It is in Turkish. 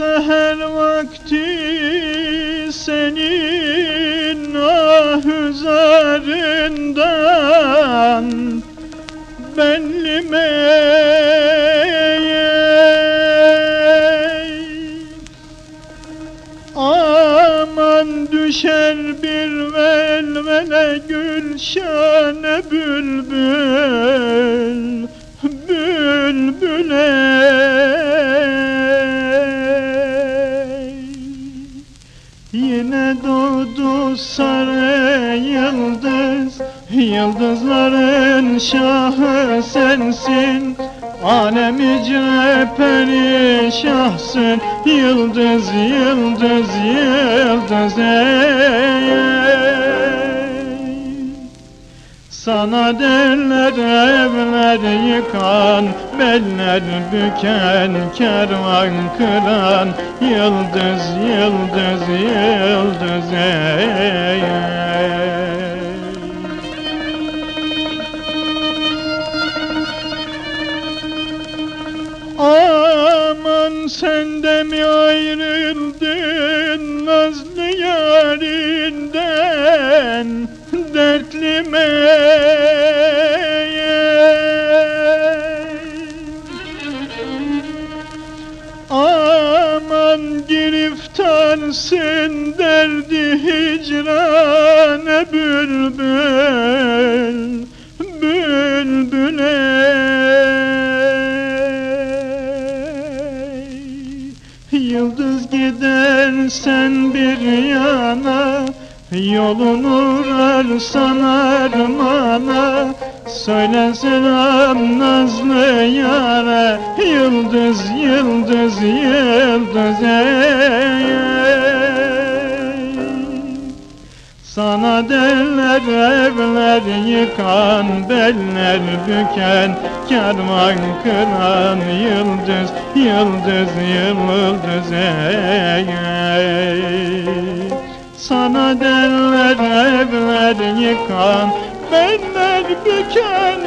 seher vakti senin ah üzerinden benlimeye Aman düşer bir velvele gülşane bülbül. Sarı yıldız Yıldızların şahı sensin Alemi perişahsın Yıldız, yıldız, yıldız ey, ey. Sana derler evler yıkan Beller büken kervan kıran Yıldız, yıldız, yıldız Aman sen de mi ayrıldın nazlı yarinden dertli Aman giriftarsın derdi hicrane bülbül Bülbüley Yıldız gidersen bir yana Yolun uğrar sanarmana Söyle selam nazlı yara? Yıldız, yıldız, yıldız ey, Sana derler evler yıkan Beller büken Kervan kıran Yıldız, yıldız, yıldız ey, ey. Sana derler evler yıkan Beller büken